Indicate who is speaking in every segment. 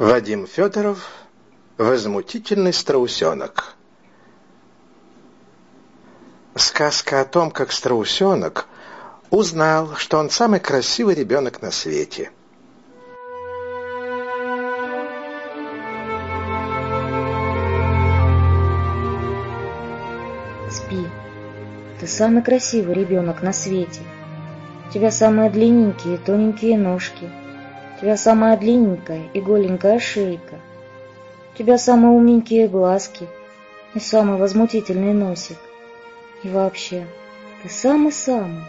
Speaker 1: Вадим Федоров «Возмутительный страусенок». Сказка о том, как страусенок узнал, что он самый красивый ребенок на свете.
Speaker 2: Спи. Ты самый красивый ребенок на свете. У тебя самые длинненькие тоненькие ножки. Тебя самая длинненькая и голенькая шейка. У тебя самые умненькие глазки и самый возмутительный носик. И вообще, ты самый-самый.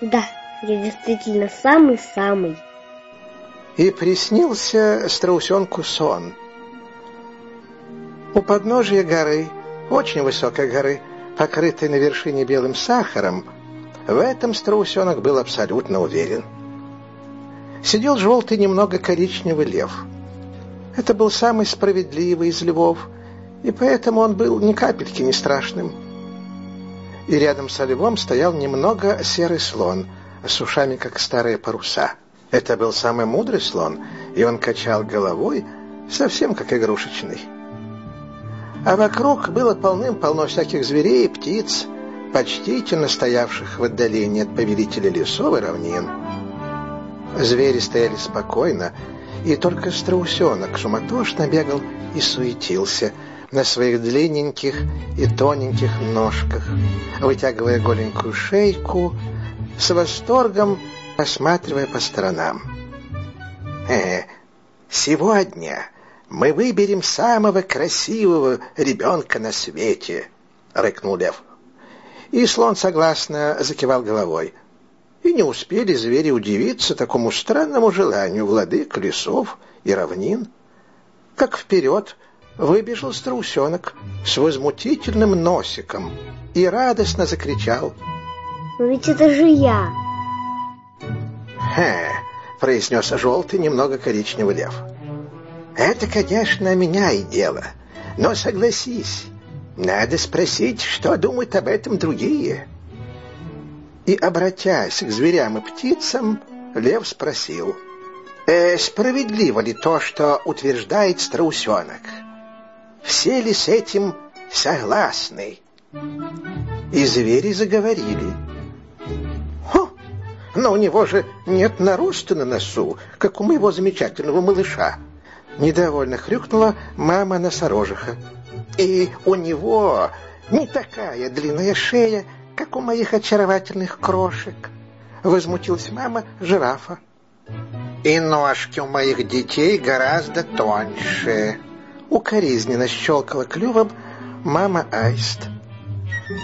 Speaker 3: Да, я действительно самый-самый.
Speaker 1: И приснился страусенку сон. У подножия горы, очень высокой горы, покрытой на вершине белым сахаром, в этом страусенок был абсолютно уверен. Сидел желтый, немного коричневый лев. Это был самый справедливый из львов, и поэтому он был ни капельки не страшным и рядом со львом стоял немного серый слон с ушами, как старые паруса. Это был самый мудрый слон, и он качал головой, совсем как игрушечный. А вокруг было полным-полно всяких зверей и птиц, почтительно стоявших в отдалении от повелителя лесов и равнин. Звери стояли спокойно, и только страусенок суматошно бегал и суетился — на своих длинненьких и тоненьких ножках, вытягивая голенькую шейку, с восторгом посматривая по сторонам. «Э, сегодня мы выберем самого красивого ребенка на свете», — рыкнул лев. И слон согласно закивал головой. И не успели звери удивиться такому странному желанию владык лесов и равнин, как вперед — выбежал страусенок с возмутительным носиком и радостно закричал.
Speaker 3: «Но ведь это же я!»
Speaker 1: «Хе!» — произнес желтый, немного коричневый лев. «Это, конечно, меня и дело, но согласись, надо спросить, что думают об этом другие». И, обратясь к зверям и птицам, лев спросил, «Э, «Справедливо ли то, что утверждает страусенок?» все ли с этим согласны? И звери заговорили. Хо! Но у него же нет нароста на носу, как у моего замечательного малыша. Недовольно хрюкнула мама носорожиха. И у него не такая длинная шея, как у моих очаровательных крошек. Возмутилась мама жирафа. И ножки у моих детей гораздо тоньше укоризненно щелкала клювом мама Аист.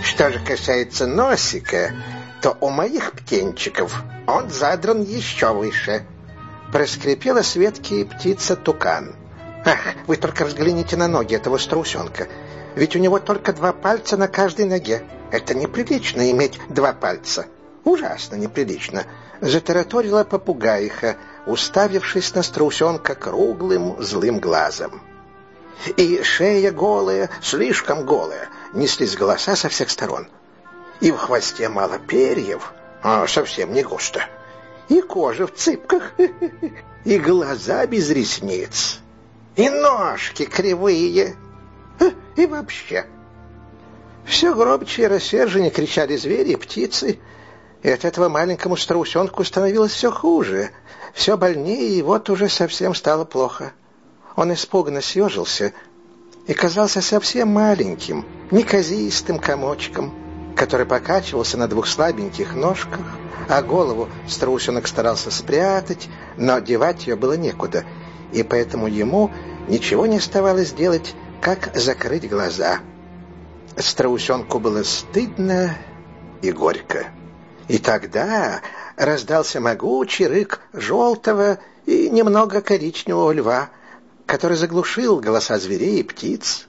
Speaker 1: Что же касается носика, то у моих птенчиков он задран еще выше. Проскрипела с ветки птица тукан. Ах, вы только взгляните на ноги этого страусенка. Ведь у него только два пальца на каждой ноге. Это неприлично иметь два пальца. Ужасно неприлично. Затараторила попугаиха, уставившись на страусенка круглым злым глазом и шея голая, слишком голая, неслись голоса со всех сторон. И в хвосте мало перьев, а совсем не густо. И кожа в цыпках, и глаза без ресниц, и ножки кривые, и вообще. Все громче и рассерженнее кричали звери и птицы, и от этого маленькому страусенку становилось все хуже, все больнее, и вот уже совсем стало плохо. Он испуганно съежился и казался совсем маленьким, неказистым комочком, который покачивался на двух слабеньких ножках, а голову страусенок старался спрятать, но девать ее было некуда, и поэтому ему ничего не оставалось делать, как закрыть глаза. Страусенку было стыдно и горько. И тогда раздался могучий рык желтого и немного коричневого льва — который заглушил голоса зверей и птиц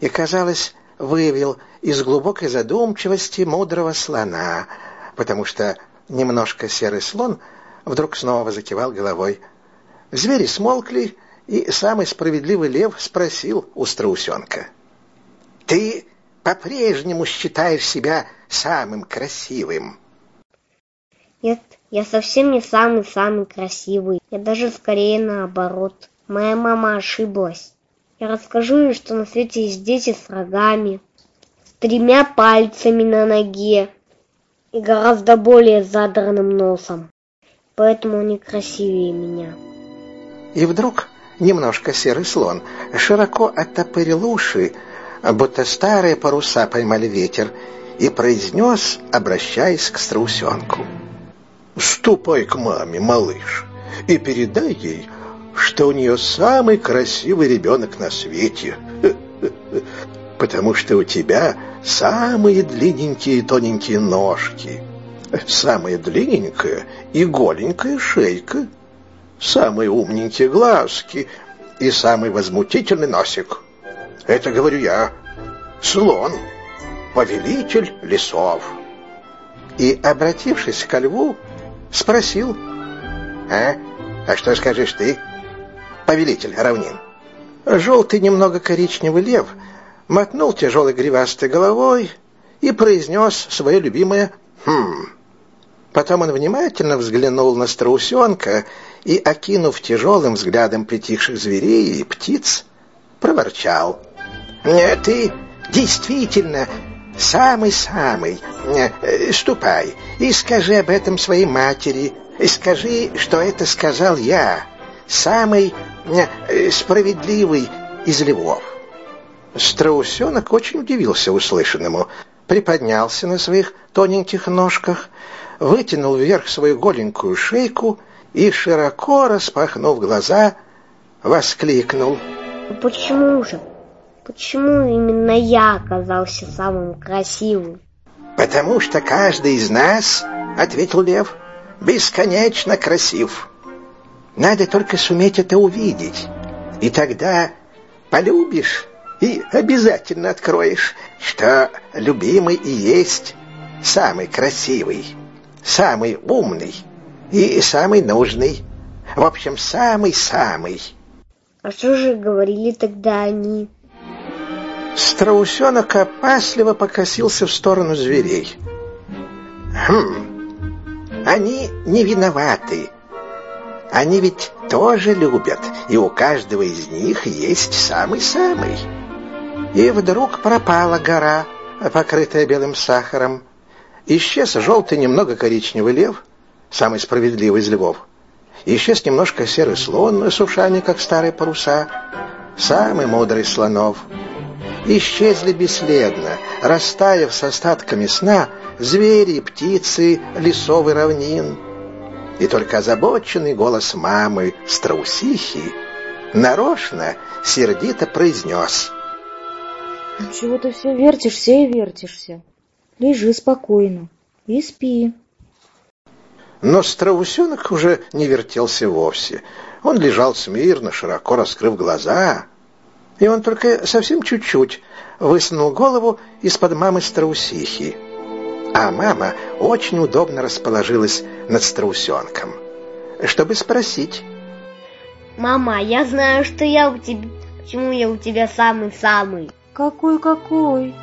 Speaker 1: и, казалось, вывел из глубокой задумчивости мудрого слона, потому что немножко серый слон вдруг снова закивал головой. Звери смолкли, и самый справедливый лев спросил у страусенка. «Ты по-прежнему считаешь себя самым красивым?»
Speaker 3: «Нет, я совсем не самый-самый красивый. Я даже скорее наоборот». Моя мама ошиблась. Я расскажу ей, что на свете есть дети с рогами, с тремя пальцами на ноге и гораздо более задранным носом. Поэтому они красивее меня.
Speaker 1: И вдруг немножко серый слон широко оттопырил уши, будто старые паруса поймали ветер, и произнес, обращаясь к страусенку. «Ступай к маме, малыш, и передай ей, что у нее самый красивый ребенок на свете, потому что у тебя самые длинненькие тоненькие ножки, самая длинненькая и голенькая шейка, самые умненькие глазки и самый возмутительный носик. Это говорю я, слон, повелитель лесов. И, обратившись ко льву, спросил, «А, а что скажешь ты?» повелитель равнин. Желтый, немного коричневый лев мотнул тяжелой гривастой головой и произнес свое любимое «хм». Потом он внимательно взглянул на страусенка и, окинув тяжелым взглядом притихших зверей и птиц, проворчал. «Ты действительно самый-самый. Э, ступай и скажи об этом своей матери. Скажи, что это сказал я, самый Э, справедливый из львов. Страусенок очень удивился услышанному, приподнялся на своих тоненьких ножках, вытянул вверх свою голенькую шейку и, широко распахнув глаза, воскликнул.
Speaker 3: «Почему же? Почему именно я оказался самым красивым?»
Speaker 1: «Потому что каждый из нас, — ответил лев, — бесконечно красив». Надо только суметь это увидеть. И тогда полюбишь и обязательно откроешь, что любимый и есть самый красивый, самый умный и самый нужный. В общем, самый-самый.
Speaker 3: А что же говорили тогда они?
Speaker 1: Страусенок опасливо покосился в сторону зверей. Хм, они не виноваты, они ведь тоже любят, и у каждого из них есть самый-самый. И вдруг пропала гора, покрытая белым сахаром. Исчез желтый немного коричневый лев, самый справедливый из львов. Исчез немножко серый слон с ушами, как старые паруса, самый мудрый слонов. Исчезли бесследно, растаяв с остатками сна, звери, птицы, лесовый равнин — и только озабоченный голос мамы Страусихи нарочно сердито произнес.
Speaker 2: «Ну чего ты все вертишься и вертишься? Лежи спокойно и спи».
Speaker 1: Но страусенок уже не вертелся вовсе. Он лежал смирно, широко раскрыв глаза, и он только совсем чуть-чуть высунул голову из-под мамы страусихи а мама очень удобно расположилась над страусенком, чтобы спросить.
Speaker 3: «Мама, я знаю, что я у тебя... Почему я у тебя самый-самый?»
Speaker 2: «Какой-какой?»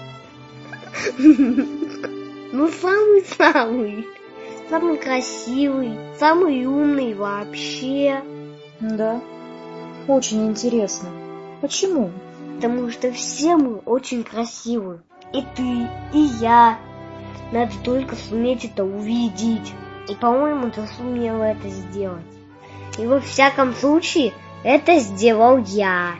Speaker 3: «Ну, самый-самый, самый красивый, самый умный вообще».
Speaker 2: «Да, очень интересно. Почему?»
Speaker 3: «Потому что все мы очень красивы. И ты, и я, надо только суметь это увидеть. И, по-моему, ты сумела это сделать. И во всяком случае, это сделал я.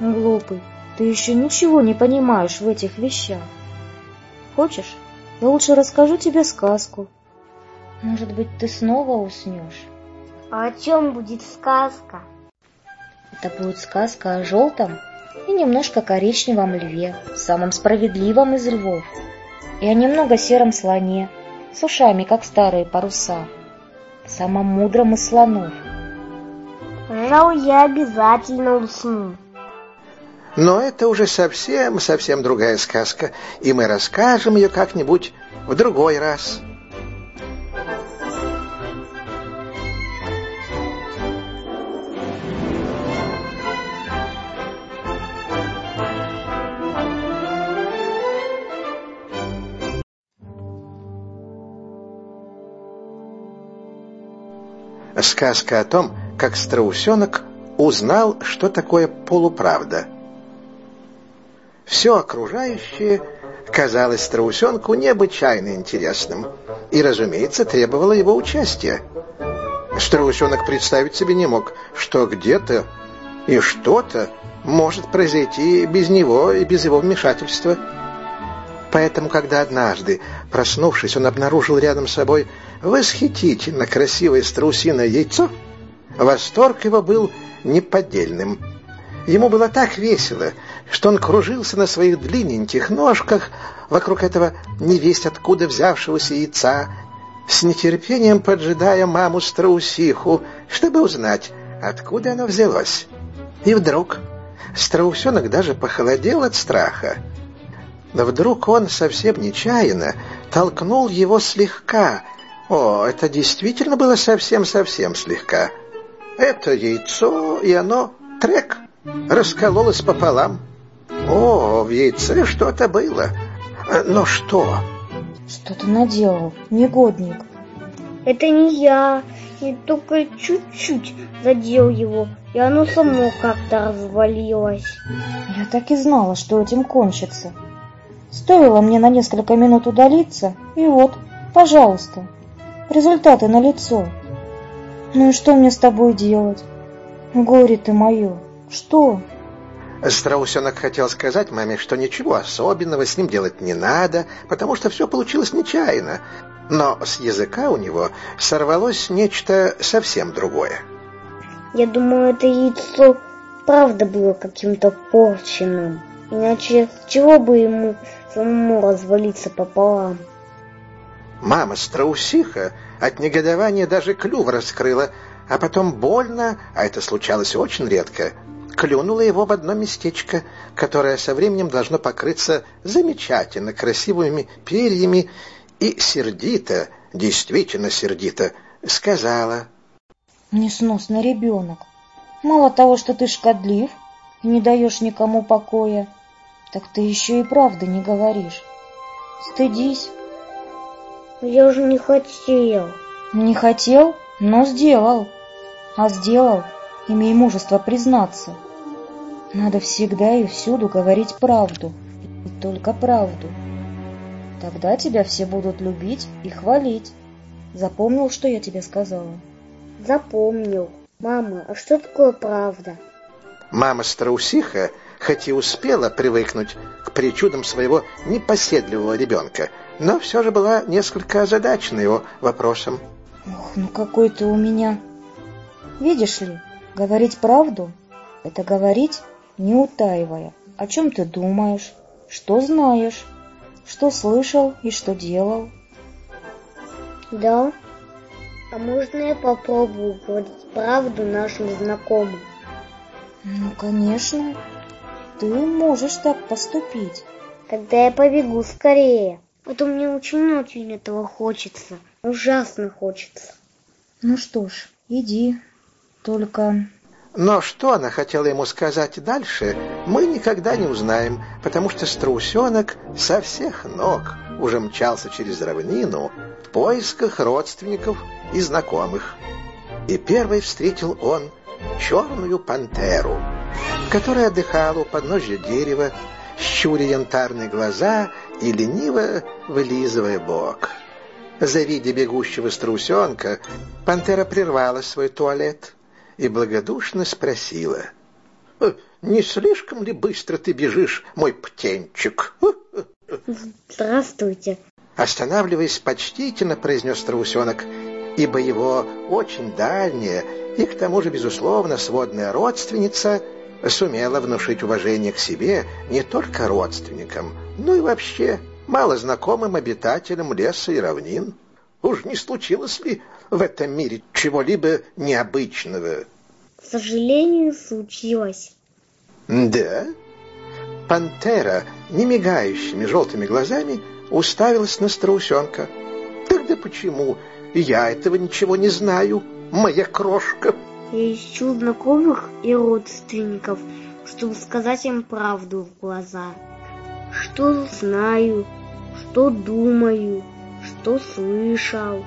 Speaker 2: Глупый, ты еще ничего не понимаешь в этих вещах. Хочешь, я лучше расскажу тебе сказку. Может быть, ты снова уснешь?
Speaker 3: А о чем будет сказка?
Speaker 2: Это будет сказка о желтом и немножко коричневом льве, самом справедливом из львов и о немного сером слоне, с ушами, как старые паруса, самом мудром из слонов.
Speaker 3: Пожалуй, я обязательно усну.
Speaker 1: Но это уже совсем-совсем другая сказка, и мы расскажем ее как-нибудь в другой раз. Сказка о том, как страусенок узнал, что такое полуправда. Все окружающее казалось страусенку необычайно интересным и, разумеется, требовало его участия. Страусенок представить себе не мог, что где-то и что-то может произойти без него и без его вмешательства. Поэтому, когда однажды, проснувшись, он обнаружил рядом с собой восхитительно красивое страусиное яйцо, восторг его был неподдельным. Ему было так весело, что он кружился на своих длинненьких ножках вокруг этого невесть откуда взявшегося яйца, с нетерпением поджидая маму-страусиху, чтобы узнать, откуда оно взялось. И вдруг страусенок даже похолодел от страха. Но вдруг он совсем нечаянно толкнул его слегка. О, это действительно было совсем-совсем слегка. Это яйцо, и оно трек, раскололось пополам. О, в яйце что-то было. Но что?
Speaker 2: Что ты наделал, негодник?
Speaker 3: Это не я. Я только чуть-чуть задел его, и оно само как-то развалилось.
Speaker 2: Я так и знала, что этим кончится. Стоило мне на несколько минут удалиться, и вот, пожалуйста, результаты налицо. Ну и что мне с тобой делать? Горе ты мое, что?
Speaker 1: Страусенок хотел сказать маме, что ничего особенного с ним делать не надо, потому что все получилось нечаянно. Но с языка у него сорвалось нечто совсем другое.
Speaker 3: Я думаю, это яйцо правда было каким-то порченным. Иначе чего бы ему самому развалиться пополам?
Speaker 1: Мама страусиха от негодования даже клюв раскрыла, а потом больно, а это случалось очень редко, клюнула его в одно местечко, которое со временем должно покрыться замечательно красивыми перьями, и сердито, действительно сердито, сказала.
Speaker 2: Несносный ребенок. Мало того, что ты шкодлив и не даешь никому покоя, так ты еще и правды не говоришь. Стыдись.
Speaker 3: Я же не хотел.
Speaker 2: Не хотел, но сделал. А сделал, имей мужество признаться. Надо всегда и всюду говорить правду, и только правду. Тогда тебя все будут любить и хвалить. Запомнил, что я тебе сказала?
Speaker 3: Запомнил. Мама, а что такое правда?
Speaker 1: Мама Страусиха, хоть и успела привыкнуть к причудам своего непоседливого ребенка, но все же была несколько озадачена его вопросом.
Speaker 2: Ох, ну какой ты у меня. Видишь ли, говорить правду — это говорить, не утаивая, о чем ты думаешь, что знаешь, что слышал и что делал?
Speaker 3: Да. А можно я попробую говорить правду нашим знакомым?
Speaker 2: Ну, конечно. Ты можешь так поступить.
Speaker 3: Тогда я побегу скорее. А то мне очень-очень этого хочется. Ужасно хочется.
Speaker 2: Ну что ж, иди. Только
Speaker 1: но что она хотела ему сказать дальше, мы никогда не узнаем, потому что страусенок со всех ног уже мчался через равнину в поисках родственников и знакомых. И первый встретил он черную пантеру, которая отдыхала у подножья дерева, щуря янтарные глаза и лениво вылизывая бок. Завидя бегущего страусенка, пантера прервала свой туалет — и благодушно спросила. «Э, «Не слишком ли быстро ты бежишь, мой птенчик?»
Speaker 3: «Здравствуйте!»
Speaker 1: Останавливаясь почтительно, произнес страусенок, ибо его очень дальняя и к тому же, безусловно, сводная родственница сумела внушить уважение к себе не только родственникам, но и вообще малознакомым обитателям леса и равнин. Уж не случилось ли в этом мире чего-либо необычного?
Speaker 3: К сожалению, случилось.
Speaker 1: Да? Пантера, не мигающими желтыми глазами, уставилась на страусенка. Тогда почему я этого ничего не знаю, моя крошка?
Speaker 3: Я ищу знакомых и родственников, чтобы сказать им правду в глаза. Что знаю, что думаю, что слышал.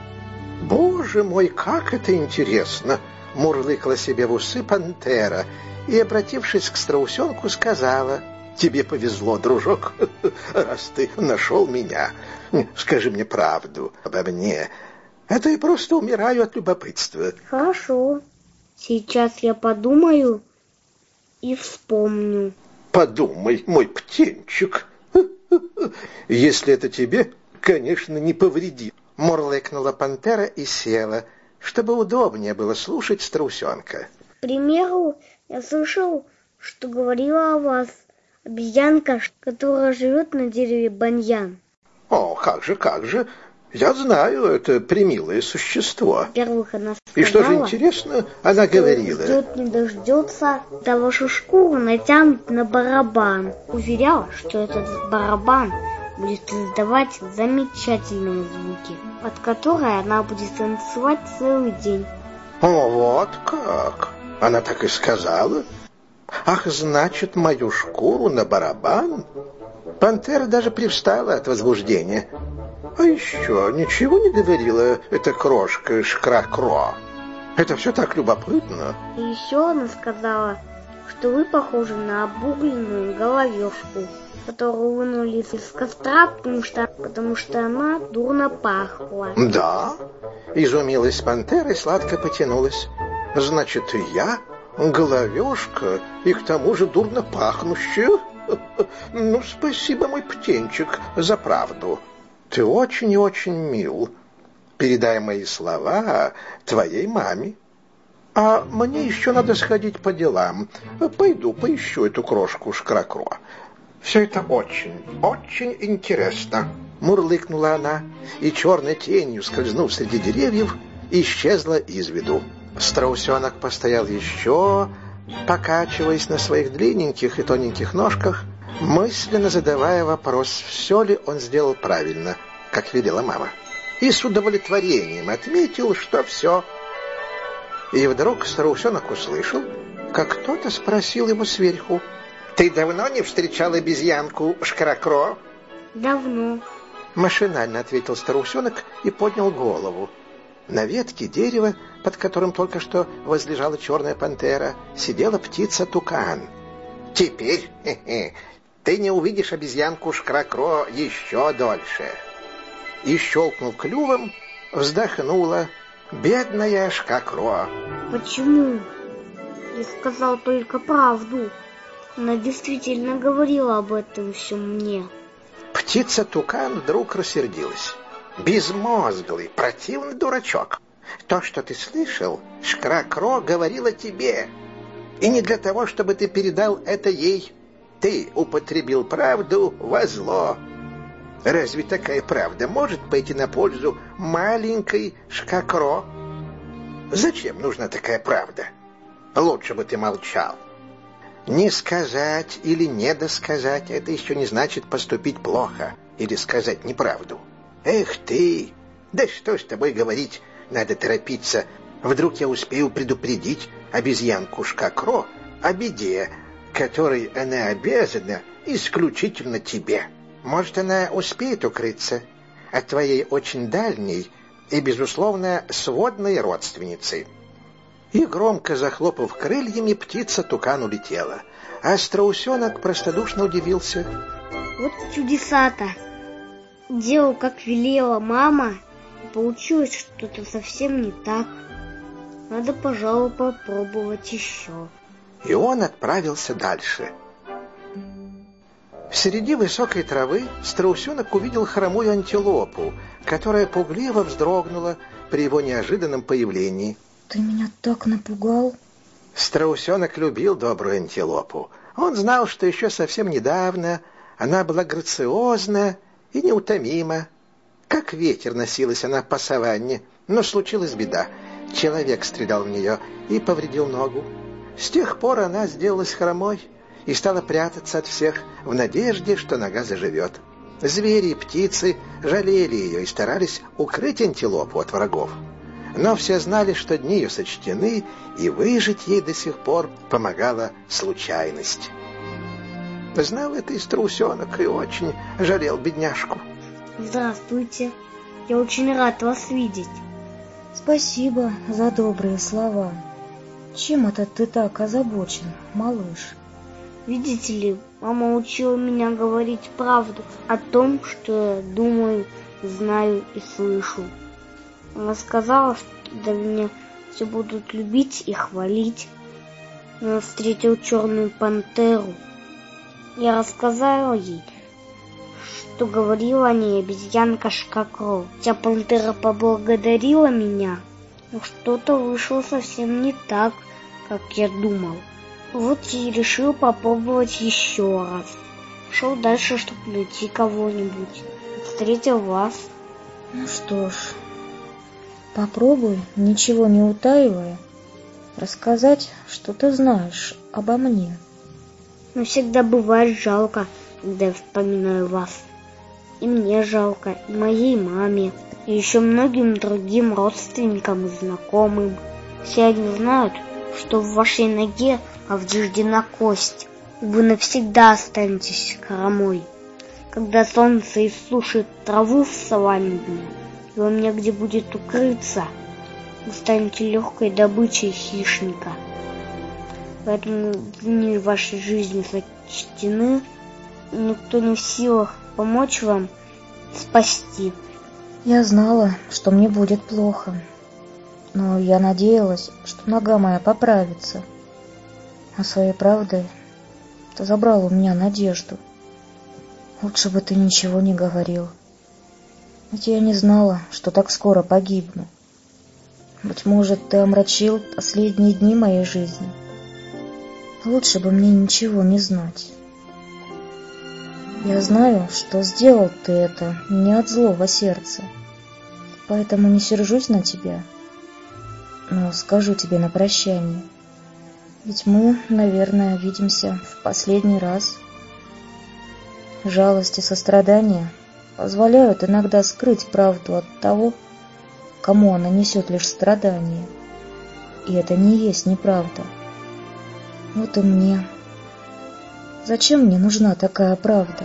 Speaker 1: Боже мой, как это интересно! мурлыкала себе в усы пантера и, обратившись к страусенку, сказала, «Тебе повезло, дружок, раз ты нашел меня. Скажи мне правду обо мне, а то я просто умираю от любопытства».
Speaker 3: Хорошо, сейчас я подумаю и вспомню.
Speaker 1: Подумай, мой птенчик, если это тебе, конечно, не повредит. Мурлыкнула пантера и села, чтобы удобнее было слушать страусенка.
Speaker 3: К примеру, я слышал, что говорила о вас обезьянка, которая живет на дереве баньян.
Speaker 1: О, как же, как же. Я знаю, это примилое существо.
Speaker 3: Во-первых, она сказала...
Speaker 1: И что же интересно, она говорила...
Speaker 3: Ждет не дождется, да вашу шкуру натянут на барабан. Уверяла, что этот барабан будет издавать замечательные звуки, от которой она будет танцевать целый день.
Speaker 1: О, вот как! Она так и сказала? Ах, значит, мою шкуру на барабан? Пантера даже привстала от возбуждения. А еще ничего не говорила эта крошка Шкра-Кро? Это все так любопытно.
Speaker 3: И еще она сказала, что вы похожи на обугленную головешку, которую вынули из костра, потому что, потому что она дурно пахла.
Speaker 1: Да, изумилась пантера и сладко потянулась. Значит, я головешка и к тому же дурно пахнущая? Ну, спасибо, мой птенчик, за правду. Ты очень и очень мил. Передай мои слова твоей маме. А мне еще надо сходить по делам. Пойду поищу эту крошку Шкракро. Все это очень, очень интересно. Мурлыкнула она, и черной тенью, скользнув среди деревьев, исчезла из виду. Страусенок постоял еще, покачиваясь на своих длинненьких и тоненьких ножках, мысленно задавая вопрос, все ли он сделал правильно, как велела мама. И с удовлетворением отметил, что все. И вдруг страусенок услышал, как кто-то спросил его сверху, «Ты давно не встречал обезьянку Шкракро?»
Speaker 3: Давно.
Speaker 1: Машинально ответил страусенок и поднял голову. На ветке дерева, под которым только что возлежала черная пантера, сидела птица-тукан. «Теперь хе -хе, ты не увидишь обезьянку Шкракро еще дольше». И, щелкнув клювом, вздохнула бедная Шкакро.
Speaker 3: Почему? Я сказал только правду. Она действительно говорила об этом всем мне.
Speaker 1: Птица-тукан вдруг рассердилась. Безмозглый, противный дурачок. То, что ты слышал, Шкракро говорила тебе. И не для того, чтобы ты передал это ей. Ты употребил правду во зло. Разве такая правда может пойти на пользу маленькой Шкакро? Зачем нужна такая правда? Лучше бы ты молчал. Не сказать или не досказать — это еще не значит поступить плохо или сказать неправду. Эх ты! Да что с тобой говорить, надо торопиться. Вдруг я успею предупредить обезьянку Шкакро о беде, которой она обязана исключительно тебе. Может, она успеет укрыться от твоей очень дальней и, безусловно, сводной родственницы. И, громко захлопав крыльями, птица тукан улетела, а страусенок простодушно удивился.
Speaker 3: Вот чудеса-то! Делал, как велела мама, получилось что-то совсем не так. Надо, пожалуй, попробовать еще.
Speaker 1: И он отправился дальше. Среди высокой травы страусенок увидел хромую антилопу, которая пугливо вздрогнула при его неожиданном появлении.
Speaker 2: Ты меня так напугал.
Speaker 1: Страусенок любил добрую антилопу. Он знал, что еще совсем недавно она была грациозна и неутомима. Как ветер носилась она по саванне, но случилась беда. Человек стрелял в нее и повредил ногу. С тех пор она сделалась хромой и стала прятаться от всех в надежде, что нога заживет. Звери и птицы жалели ее и старались укрыть антилопу от врагов. Но все знали, что дни ее сочтены, и выжить ей до сих пор помогала случайность. Знал это и страусенок, и очень жалел бедняжку.
Speaker 3: Здравствуйте. Я очень рад вас видеть.
Speaker 2: Спасибо за добрые слова. Чем это ты так озабочен, малыш?
Speaker 3: Видите ли, мама учила меня говорить правду о том, что я думаю, знаю и слышу. Она сказала, что меня все будут любить и хвалить. Я встретил черную пантеру. Я рассказала ей, что говорила о ней обезьянка Шкакро. Вся пантера поблагодарила меня, но что-то вышло совсем не так, как я думал. Вот и решил попробовать еще раз. Шел дальше, чтобы найти кого-нибудь. Встретил вас.
Speaker 2: Ну что ж, попробуй, ничего не утаивая, рассказать, что ты знаешь обо мне.
Speaker 3: Но всегда бывает жалко, когда я вспоминаю вас. И мне жалко, и моей маме, и еще многим другим родственникам и знакомым. Все они знают, что в вашей ноге обжжена кость, и вы навсегда останетесь хромой. Когда солнце иссушит траву в саванне, и вам негде будет укрыться, вы станете легкой добычей хищника. Поэтому дни вашей жизни сочтены, никто не в силах помочь вам спасти.
Speaker 2: Я знала, что мне будет плохо, но я надеялась, что нога моя поправится. А своей правдой ты забрал у меня надежду. Лучше бы ты ничего не говорил. Ведь я не знала, что так скоро погибну. Быть может, ты омрачил последние дни моей жизни. Лучше бы мне ничего не знать. Я знаю, что сделал ты это не от злого сердца, поэтому не сержусь на тебя, но скажу тебе на прощание. Ведь мы, наверное, видимся в последний раз. Жалость и сострадание позволяют иногда скрыть правду от того, кому она несет лишь страдания. И это не есть неправда. Вот и мне Зачем мне нужна такая правда?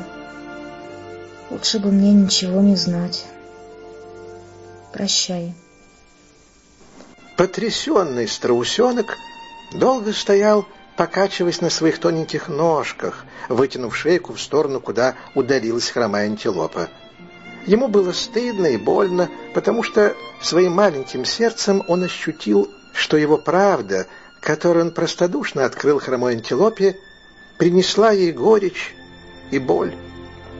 Speaker 2: Лучше бы мне ничего не знать. Прощай.
Speaker 1: Потрясенный страусенок долго стоял, покачиваясь на своих тоненьких ножках, вытянув шейку в сторону, куда удалилась хромая антилопа. Ему было стыдно и больно, потому что своим маленьким сердцем он ощутил, что его правда, которую он простодушно открыл хромой антилопе, принесла ей горечь и боль.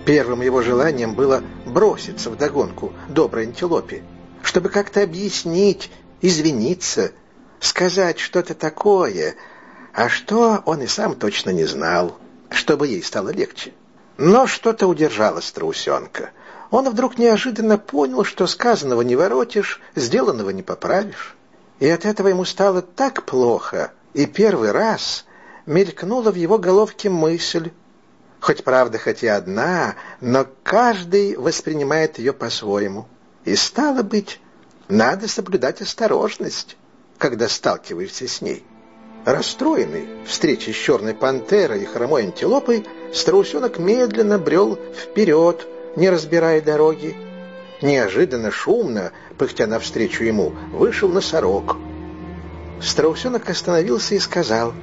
Speaker 1: Первым его желанием было броситься в догонку доброй антилопе, чтобы как-то объяснить, извиниться, сказать что-то такое, а что он и сам точно не знал, чтобы ей стало легче. Но что-то удержало страусенка. Он вдруг неожиданно понял, что сказанного не воротишь, сделанного не поправишь. И от этого ему стало так плохо, и первый раз мелькнула в его головке мысль, хоть правда, хоть и одна, но каждый воспринимает ее по-своему. И стало быть, надо соблюдать осторожность, когда сталкиваешься с ней. Расстроенный встречей с черной пантерой и хромой антилопой, страусенок медленно брел вперед, не разбирая дороги. Неожиданно шумно, пыхтя навстречу ему, вышел носорог. Страусенок остановился и сказал —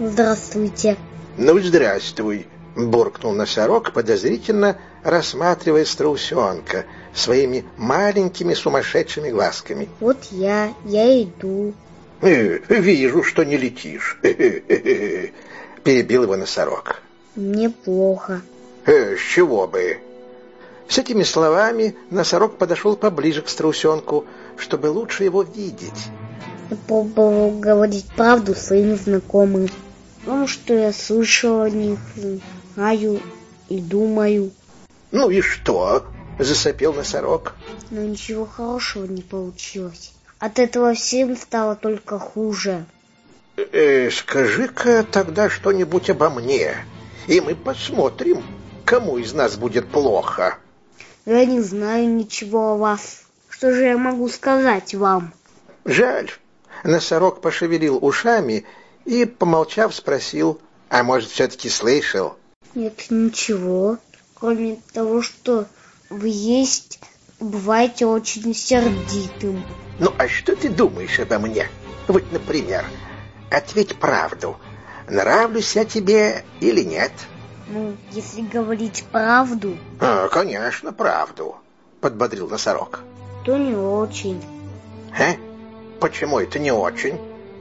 Speaker 3: Здравствуйте.
Speaker 1: Ну, здравствуй, буркнул носорог, подозрительно рассматривая страусенка своими маленькими сумасшедшими глазками.
Speaker 3: Вот я, я иду.
Speaker 1: Э, вижу, что не летишь. Перебил его носорог.
Speaker 3: Мне плохо.
Speaker 1: Э, с чего бы? С этими словами носорог подошел поближе к страусенку, чтобы лучше его видеть.
Speaker 3: Я пробовал говорить правду своим знакомым том, что я слышал о них, знаю и думаю.
Speaker 1: Ну и что? Засопел носорог.
Speaker 3: Но ничего хорошего не получилось. От этого всем стало только хуже.
Speaker 1: Э, Скажи-ка тогда что-нибудь обо мне, и мы посмотрим, кому из нас будет плохо.
Speaker 3: Я не знаю ничего о вас. Что же я могу сказать вам?
Speaker 1: Жаль. Носорог пошевелил ушами и, помолчав, спросил, а может, все-таки слышал?
Speaker 3: Нет, ничего, кроме того, что есть, бываете очень сердитым.
Speaker 1: Ну, а что ты думаешь обо мне? Вот, например, ответь правду. Нравлюсь я тебе или нет?
Speaker 3: Ну, если говорить правду...
Speaker 1: А, конечно, правду, подбодрил носорог.
Speaker 3: То не очень.
Speaker 1: Э? Почему это не очень?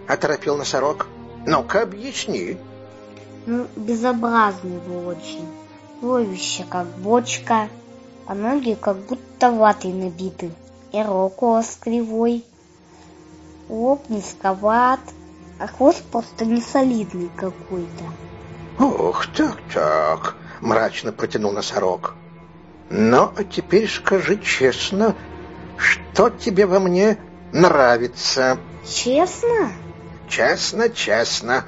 Speaker 1: Оторопил носорог. Ну-ка, объясни.
Speaker 3: Ну, безобразный вы очень. Ловище, как бочка, а ноги как будто ватой набиты. И рог у вас кривой. Лоб низковат, а хвост просто несолидный какой-то.
Speaker 1: Ох, так-так, мрачно протянул носорог. Ну, а теперь скажи честно, что тебе во мне нравится?
Speaker 3: Честно?
Speaker 1: Честно, честно,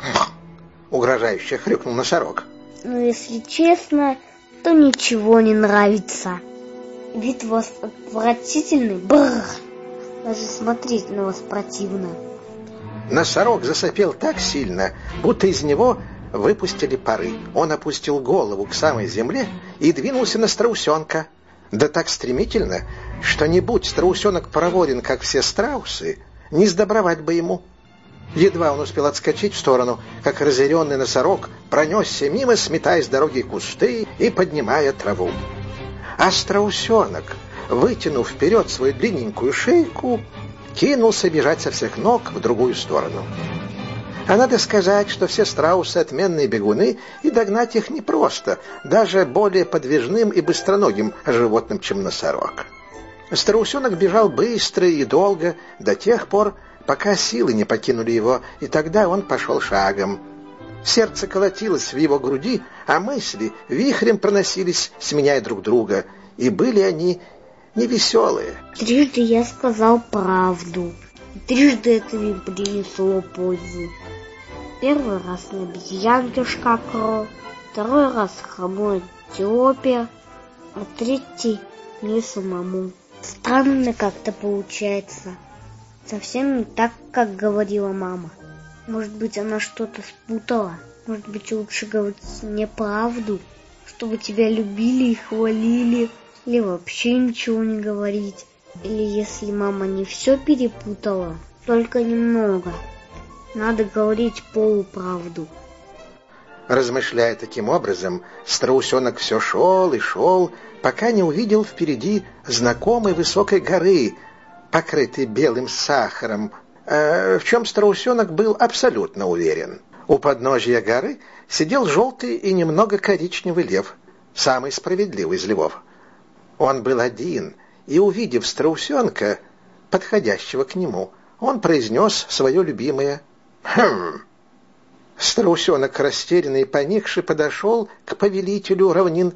Speaker 1: угрожающе хрюкнул носорог.
Speaker 3: Ну, если честно, то ничего не нравится. Вид у вас отвратительный, бррр. Даже смотреть на вас противно.
Speaker 1: Носорог засопел так сильно, будто из него выпустили пары. Он опустил голову к самой земле и двинулся на страусенка. Да так стремительно, что не будь страусенок проворен, как все страусы, не сдобровать бы ему. Едва он успел отскочить в сторону, как разъяренный носорог пронесся мимо, сметая с дороги кусты и поднимая траву. А страусенок, вытянув вперед свою длинненькую шейку, кинулся бежать со всех ног в другую сторону. А надо сказать, что все страусы отменные бегуны, и догнать их непросто, даже более подвижным и быстроногим животным, чем носорог. Страусенок бежал быстро и долго, до тех пор, пока силы не покинули его, и тогда он пошел шагом. Сердце колотилось в его груди, а мысли вихрем проносились, сменяя друг друга, и были они невеселые.
Speaker 3: Трижды я сказал правду. Трижды это не принесло пользу. Первый раз на обезьянке Шкакро, второй раз хромой антилопе, а третий мне самому. Странно как-то получается. Совсем не так, как говорила мама. Может быть, она что-то спутала. Может быть, лучше говорить неправду, чтобы тебя любили и хвалили, или вообще ничего не говорить. Или если мама не все перепутала, только немного, надо говорить полуправду.
Speaker 1: Размышляя таким образом, страусенок все шел и шел, пока не увидел впереди знакомой высокой горы, покрытой белым сахаром, э, в чем страусенок был абсолютно уверен. У подножья горы сидел желтый и немного коричневый лев, самый справедливый из львов. Он был один, и, увидев страусенка, подходящего к нему, он произнес свое любимое «Хм». Страусенок, растерянный и поникший, подошел к повелителю равнин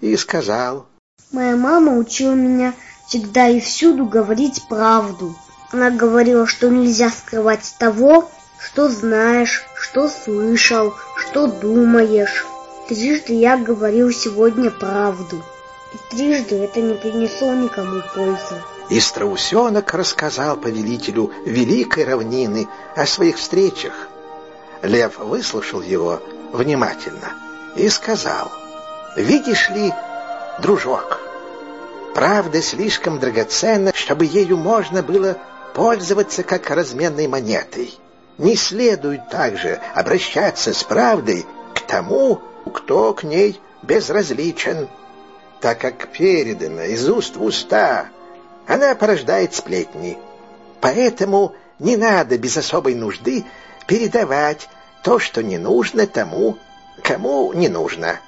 Speaker 1: и сказал
Speaker 3: «Моя мама учила меня всегда и всюду говорить правду. Она говорила, что нельзя скрывать того, что знаешь, что слышал, что думаешь. Трижды я говорил сегодня правду. И трижды это не принесло никому пользы.
Speaker 1: И страусенок рассказал повелителю великой равнины о своих встречах. Лев выслушал его внимательно и сказал, «Видишь ли, дружок, правда слишком драгоценна, чтобы ею можно было пользоваться как разменной монетой. Не следует также обращаться с правдой к тому, кто к ней безразличен» так как передана из уст в уста, она порождает сплетни. Поэтому не надо без особой нужды передавать то, что не нужно тому, кому не нужно.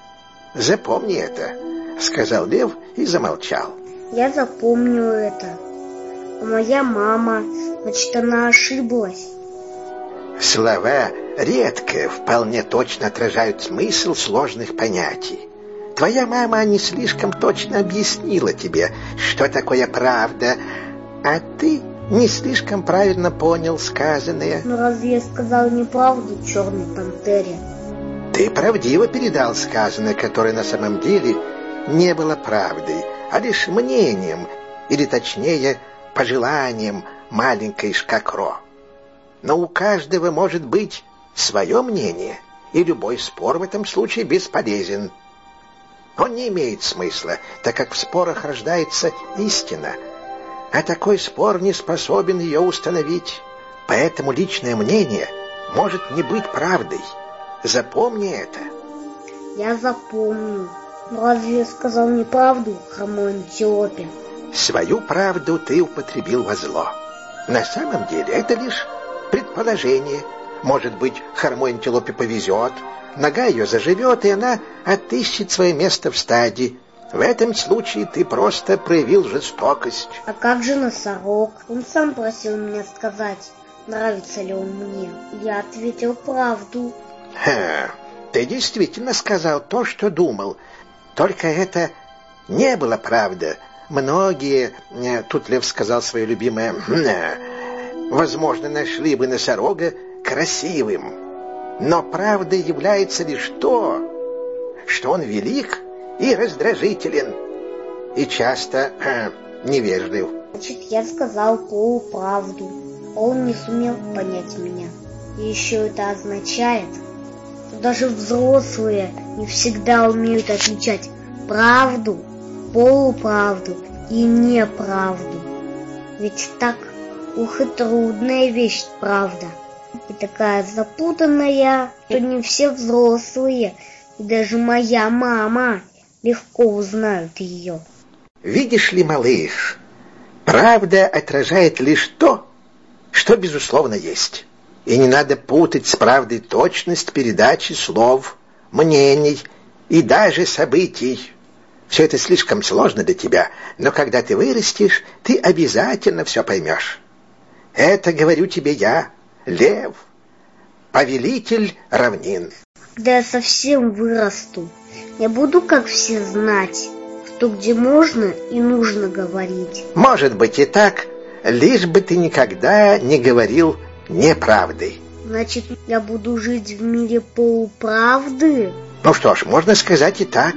Speaker 1: Запомни это, — сказал Лев и замолчал.
Speaker 3: Я запомню это. А моя мама, значит, она ошиблась.
Speaker 1: Слова редко вполне точно отражают смысл сложных понятий. Твоя мама не слишком точно объяснила тебе, что такое правда, а ты не слишком правильно понял сказанное.
Speaker 3: Но разве я сказал неправду черной пантере?
Speaker 1: Ты правдиво передал сказанное, которое на самом деле не было правдой, а лишь мнением, или точнее, пожеланием маленькой Шкакро. Но у каждого может быть свое мнение, и любой спор в этом случае бесполезен. Он не имеет смысла, так как в спорах рождается истина, а такой спор не способен ее установить. Поэтому личное мнение может не быть правдой. Запомни это.
Speaker 3: Я запомню. Разве я сказал неправду, хромой антилопе?
Speaker 1: Свою правду ты употребил во зло. На самом деле это лишь предположение. Может быть, хромой антилопе повезет, нога ее заживет, и она отыщет свое место в стаде. В этом случае ты просто проявил жестокость.
Speaker 3: А как же носорог? Он сам просил меня сказать, нравится ли он мне. Я ответил правду.
Speaker 1: Ха, ты действительно сказал то, что думал. Только это не было правда. Многие, э, тут Лев сказал свое любимое, э, возможно, нашли бы носорога красивым. Но правдой является лишь то, что он велик и раздражителен, и часто э, невежлив.
Speaker 3: Я сказал полуправду. Он не сумел понять меня. И еще это означает, что даже взрослые не всегда умеют отличать правду, полуправду и неправду. Ведь так, ух и трудная вещь правда. И такая запутанная, что не все взрослые, и даже моя мама легко узнают ее.
Speaker 1: Видишь ли, малыш, правда отражает лишь то, что безусловно есть. И не надо путать с правдой точность передачи слов, мнений и даже событий. Все это слишком сложно для тебя, но когда ты вырастешь, ты обязательно все поймешь. Это говорю тебе я, лев, повелитель равнин.
Speaker 3: Когда я совсем вырасту, я буду, как все, знать, что где можно и нужно говорить.
Speaker 1: Может быть и так, лишь бы ты никогда не говорил неправды.
Speaker 3: Значит, я буду жить в мире полуправды?
Speaker 1: Ну что ж, можно сказать и так.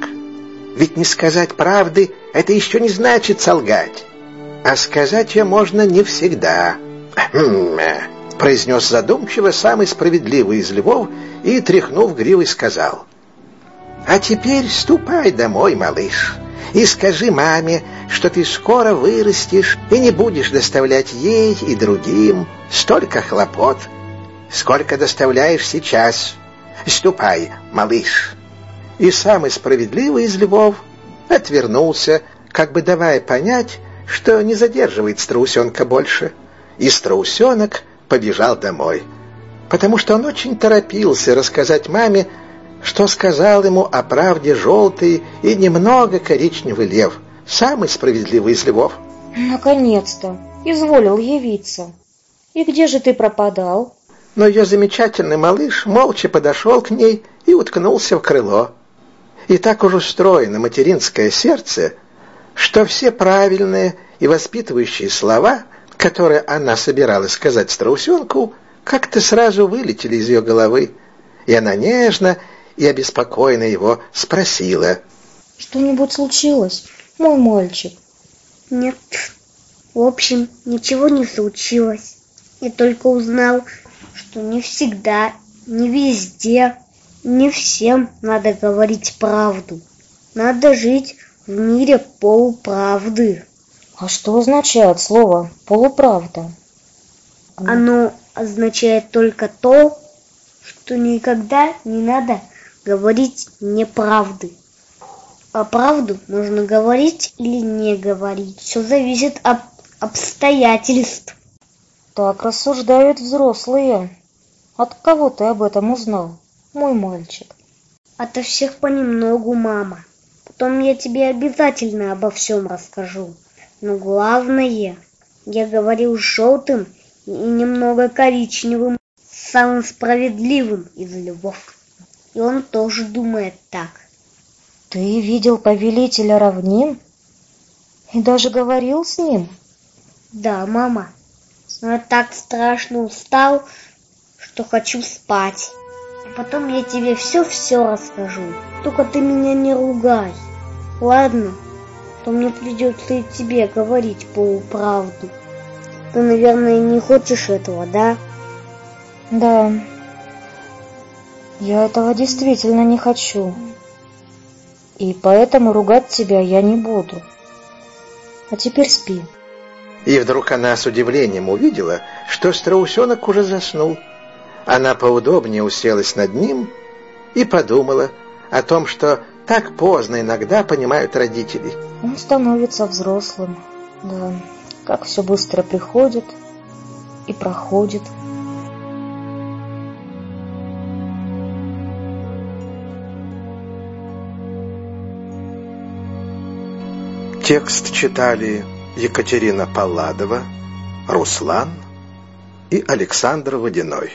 Speaker 1: Ведь не сказать правды — это еще не значит солгать. А сказать ее можно не всегда. Хм, произнес задумчиво самый справедливый из львов и, тряхнув гривой, сказал. «А теперь ступай домой, малыш, и скажи маме, что ты скоро вырастешь и не будешь доставлять ей и другим столько хлопот, сколько доставляешь сейчас. Ступай, малыш». И самый справедливый из львов отвернулся, как бы давая понять, что не задерживает страусенка больше. И страусенок побежал домой, потому что он очень торопился рассказать маме, что сказал ему о правде желтый и немного коричневый лев, самый справедливый из львов.
Speaker 2: Наконец-то! Изволил явиться. И где же ты пропадал?
Speaker 1: Но ее замечательный малыш молча подошел к ней и уткнулся в крыло. И так уж устроено материнское сердце, что все правильные и воспитывающие слова — которые она собиралась сказать страусенку, как-то сразу вылетели из ее головы, и она нежно и обеспокоенно его спросила.
Speaker 2: «Что-нибудь случилось, мой мальчик?»
Speaker 3: «Нет, в общем, ничего не случилось. Я только узнал, что не всегда, не везде, не всем надо говорить правду. Надо жить в мире полуправды».
Speaker 2: А что означает слово «полуправда»?
Speaker 3: Оно означает только то, что никогда не надо говорить неправды. А правду можно говорить или не говорить. Все зависит от обстоятельств.
Speaker 2: Так рассуждают взрослые. От кого ты об этом узнал, мой мальчик?
Speaker 3: Ото всех понемногу, мама. Потом я тебе обязательно обо всем расскажу. Но главное, я говорил желтым и немного коричневым, самым справедливым из львов. И он тоже думает так.
Speaker 2: Ты видел повелителя равнин? И даже говорил с ним?
Speaker 3: Да, мама. Но я так страшно устал, что хочу спать. А потом я тебе все-все расскажу. Только ты меня не ругай. Ладно? то мне придется и тебе говорить полуправду. Ты, наверное, не хочешь этого, да?
Speaker 2: Да. Я этого действительно не хочу. И поэтому ругать тебя я не буду. А теперь спи.
Speaker 1: И вдруг она с удивлением увидела, что страусенок уже заснул. Она поудобнее уселась над ним и подумала о том, что так поздно иногда понимают родителей.
Speaker 2: Он становится взрослым, да, как все быстро приходит и проходит.
Speaker 1: Текст читали Екатерина Палладова, Руслан и Александр Водяной.